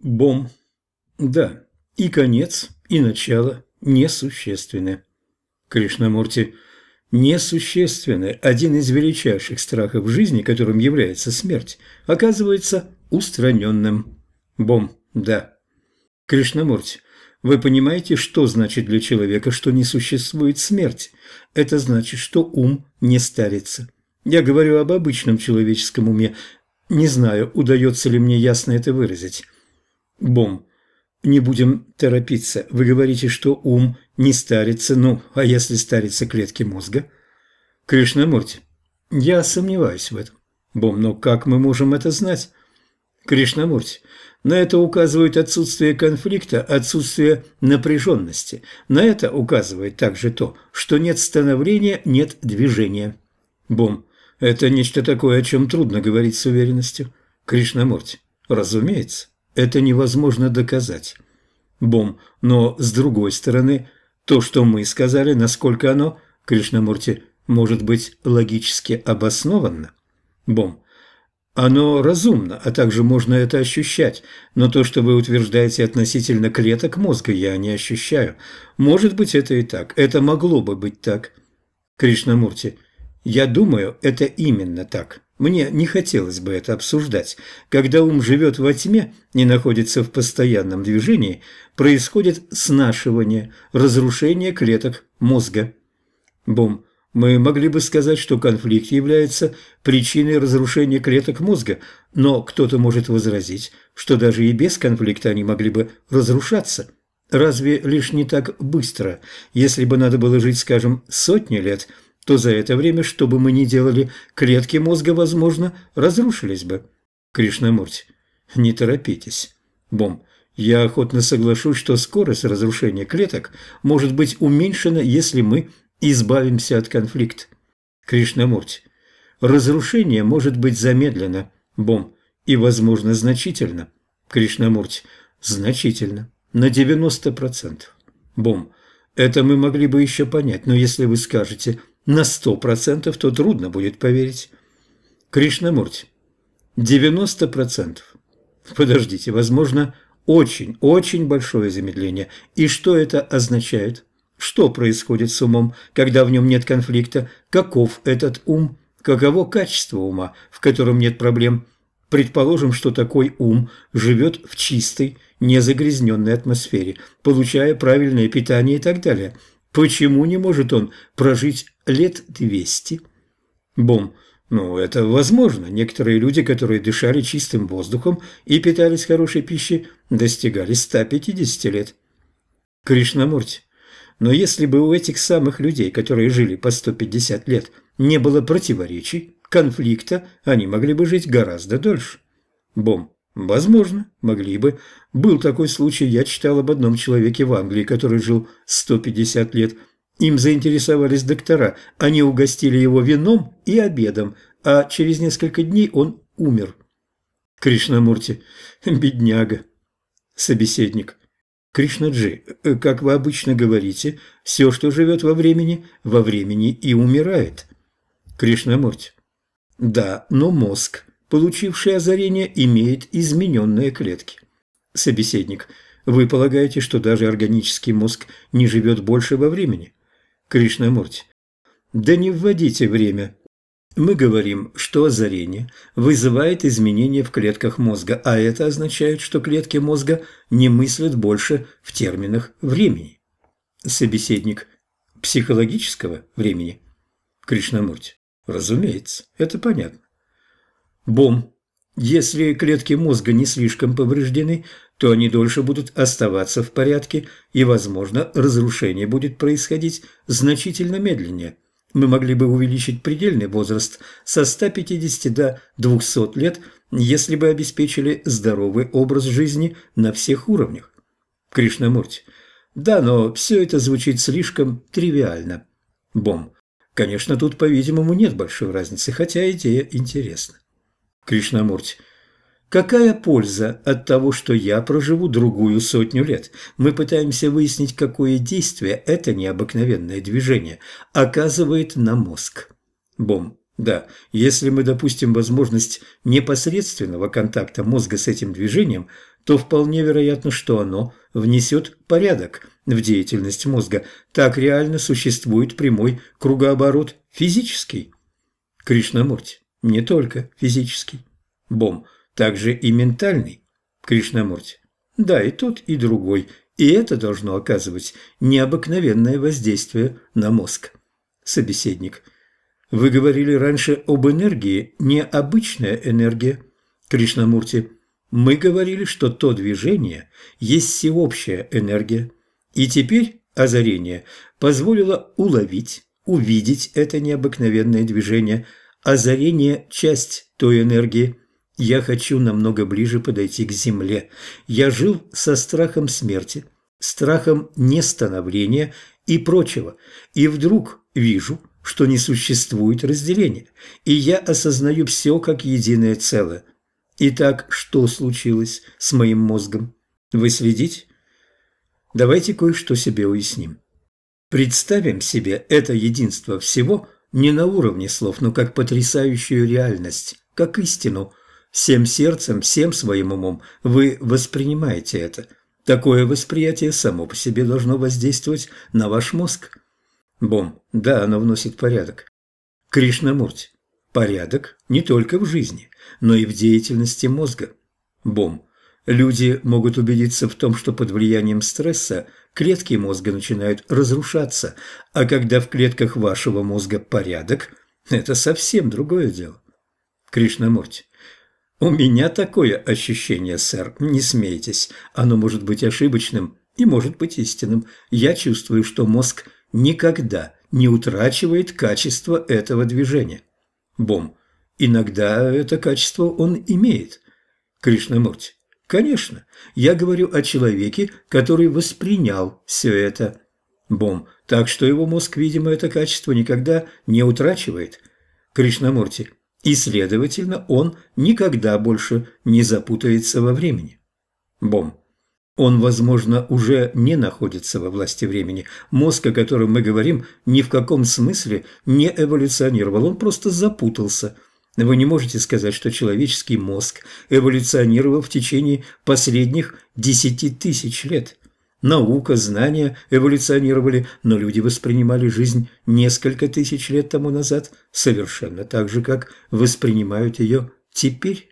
Бом. Да, и конец, и начало несущественны. Кришнамурти. Несущественны. Один из величайших страхов жизни, которым является смерть, оказывается устраненным. Бом. Да. Кришнамурти. Вы понимаете, что значит для человека, что не существует смерть? Это значит, что ум не старится. Я говорю об обычном человеческом уме. Не знаю, удается ли мне ясно это выразить. Бом. Не будем торопиться. Вы говорите, что ум не старится. Ну, а если старятся клетки мозга? Кришнамурти. Я сомневаюсь в этом. Бом, но как мы можем это знать? Кришнамурти. На это указывает отсутствие конфликта, отсутствие напряженности. На это указывает также то, что нет становления, нет движения. Бом. Это нечто такое, о чем трудно говорить с уверенностью. Кришнамурти. Разумеется, это невозможно доказать. Бом. Но с другой стороны, то, что мы сказали, насколько оно, Кришнамурти, может быть логически обоснованно. Бом. Оно разумно, а также можно это ощущать, но то, что вы утверждаете относительно клеток мозга, я не ощущаю. Может быть, это и так. Это могло бы быть так. Кришнамурти, я думаю, это именно так. Мне не хотелось бы это обсуждать. Когда ум живет во тьме и находится в постоянном движении, происходит снашивание, разрушение клеток мозга. Бум. Мы могли бы сказать, что конфликт является причиной разрушения клеток мозга, но кто-то может возразить, что даже и без конфликта они могли бы разрушаться. Разве лишь не так быстро? Если бы надо было жить, скажем, сотни лет, то за это время, что бы мы ни делали, клетки мозга, возможно, разрушились бы. Кришнамурти, не торопитесь. Бом, я охотно соглашусь, что скорость разрушения клеток может быть уменьшена, если мы избавимся от конфликта. Кришнамурти, разрушение может быть замедлено, Бом, и, возможно, значительно. Кришнамурти, значительно, на 90%. Бом, это мы могли бы еще понять, но если вы скажете на 100%, то трудно будет поверить. Кришнамурти, 90%. Подождите, возможно, очень-очень большое замедление. И что это означает? Что происходит с умом, когда в нем нет конфликта? Каков этот ум? Каково качество ума, в котором нет проблем? Предположим, что такой ум живет в чистой, незагрязненной атмосфере, получая правильное питание и так далее. Почему не может он прожить лет двести? Бом. Ну, это возможно. Некоторые люди, которые дышали чистым воздухом и питались хорошей пищей, достигали 150 лет. Кришнамурти. Но если бы у этих самых людей, которые жили по 150 лет, не было противоречий, конфликта, они могли бы жить гораздо дольше. Бом. Возможно, могли бы. Был такой случай, я читал об одном человеке в Англии, который жил 150 лет. Им заинтересовались доктора, они угостили его вином и обедом, а через несколько дней он умер. Кришнамурти, бедняга. Собеседник. Кришнаджи, э, как вы обычно говорите, все, что живет во времени, во времени и умирает. Кришнамурти. Да, но мозг, получивший озарение, имеет измененные клетки. Собеседник. Вы полагаете, что даже органический мозг не живет больше во времени? Кришнамурти. Да не вводите время мы говорим, что озарение вызывает изменения в клетках мозга, а это означает, что клетки мозга не мыслят больше в терминах времени. Собеседник психологического времени. Кришнамурти. Разумеется, это понятно. Бом. Если клетки мозга не слишком повреждены, то они дольше будут оставаться в порядке, и, возможно, разрушение будет происходить значительно медленнее – мы могли бы увеличить предельный возраст со 150 до 200 лет, если бы обеспечили здоровый образ жизни на всех уровнях. Кришнамурти. Да, но все это звучит слишком тривиально. Бом. Конечно, тут, по-видимому, нет большой разницы, хотя идея интересна. Кришнамурти. Какая польза от того, что я проживу другую сотню лет? Мы пытаемся выяснить, какое действие это необыкновенное движение оказывает на мозг. Бом. Да, если мы допустим возможность непосредственного контакта мозга с этим движением, то вполне вероятно, что оно внесет порядок в деятельность мозга. Так реально существует прямой кругооборот физический. Кришнамурти, не только физический. Бом, также и ментальный. Кришнамурти, да, и тот, и другой. И это должно оказывать необыкновенное воздействие на мозг. Собеседник, вы говорили раньше об энергии, необычная энергия. Кришнамурти, мы говорили, что то движение есть всеобщая энергия, и теперь озарение позволило уловить, увидеть это необыкновенное движение. Озарение – часть той энергии. Я хочу намного ближе подойти к земле. Я жил со страхом смерти, страхом нестановления и прочего, и вдруг вижу, что не существует разделения, и я осознаю все как единое целое – Итак, что случилось с моим мозгом? Вы следите? Давайте кое-что себе уясним. Представим себе это единство всего не на уровне слов, но как потрясающую реальность, как истину. Всем сердцем, всем своим умом вы воспринимаете это. Такое восприятие само по себе должно воздействовать на ваш мозг. Бом, да, оно вносит порядок. Кришнамурти, порядок не только в жизни, но и в деятельности мозга. Бом. Люди могут убедиться в том, что под влиянием стресса клетки мозга начинают разрушаться, а когда в клетках вашего мозга порядок, это совсем другое дело. Кришнамурти. У меня такое ощущение, сэр, не смейтесь. Оно может быть ошибочным и может быть истинным. Я чувствую, что мозг никогда не утрачивает качество этого движения. Бом. Иногда это качество он имеет. Кришнамурти. Конечно, я говорю о человеке, который воспринял все это. Бом. Так что его мозг, видимо, это качество никогда не утрачивает. Кришнамурти. И, следовательно, он никогда больше не запутается во времени. Бом. Он, возможно, уже не находится во власти времени. Мозг, о котором мы говорим, ни в каком смысле не эволюционировал, он просто запутался – вы не можете сказать, что человеческий мозг эволюционировал в течение последних десяти тысяч лет. Наука, знания эволюционировали, но люди воспринимали жизнь несколько тысяч лет тому назад совершенно так же, как воспринимают ее теперь.